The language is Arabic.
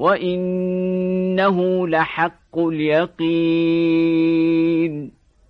وإنه لحق اليقين